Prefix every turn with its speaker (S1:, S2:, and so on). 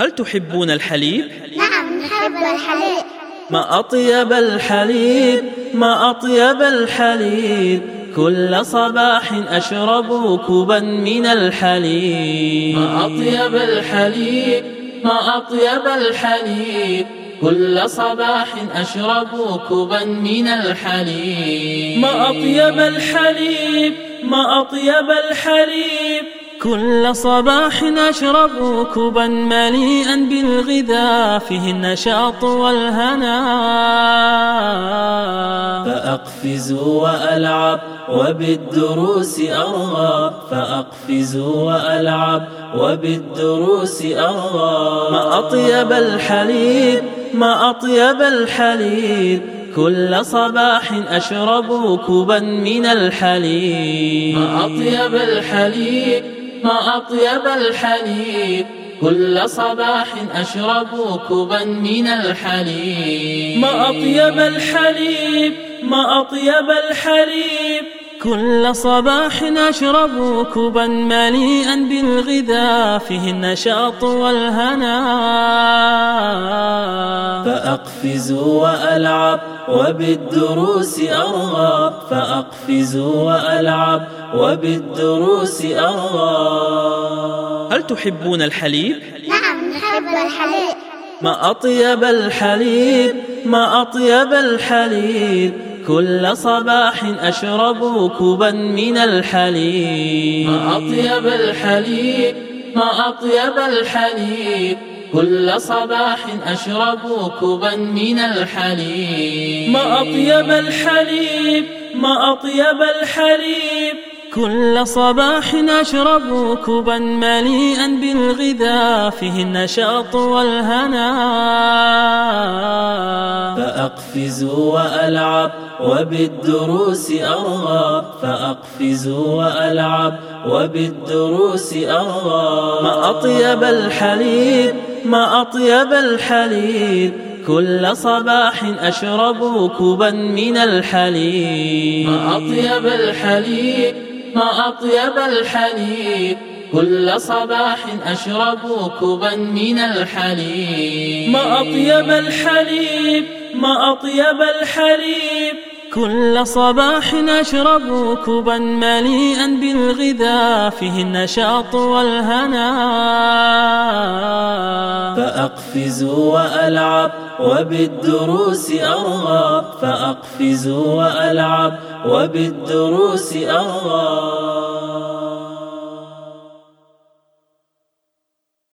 S1: هل تحبون الحليب؟
S2: نعم نحب الحليب.
S1: ما أطيب الحليب ما أطيب الحليب. كل صباح أشرب كوبا من الحليب. ما أطيب الحليب ما أطيب الحليب. كل صباح أشرب كوبا من الحليب. ما أطيب الحليب ما أطيب الحليب. كل صباح أشرب كوبا مليئا بالغذاء فيه النشاط والهنا فأقفز وألعب وبالدروس أرغب. فأقفز وألعب وبالدروس أرغب. ما أطيب الحليب ما أطيب الحليب. كل صباح أشرب كوبا من الحليب. ما أطيب الحليب أطيب الحليب. كل صباح أشرب كوبا من الحليب. ما أطيب الحليب ما أطيب الحليب. كل صباح أشرب كوبا مليئا بالغذاء فيه النشاط والهنا. فأقفز وألعب وبالدروس أرغب. فأقفز وألعب وبالدروس أرغب. هل تحبون الحليب؟
S2: نعم نحب الحليب.
S1: ما أطيب الحليب ما أطيب الحليب. كل صباح أشرب كوبا من الحليب. ما أطيب الحليب ما أطيب الحليب. كل صباح أشرب كوبا من الحليب. ما أطيب الحليب ما أطيب الحليب. كل صباح أشرب كوبا مليئا بالغذاء فيه النشاط والهنا فأقفز وألعب وبالدروس أرغب. فأقفز وألعب وبالدروس أرغب. ما أطيب الحليب ما أطيب الحليب. كل صباح أشرب كوبا من الحليب. ما أطيب الحليب ما أطيب الحليب. كل صباح أشرب كوبا من الحليب. ما أطيب الحليب ما أطيب الحليب. كل صباح أشرب كوبا مليئا بالغذاء فيه النشاط والهنا فأقفز وألعب وبالدروس أرغب. فأقفز وألعب وبالدروس أرغب.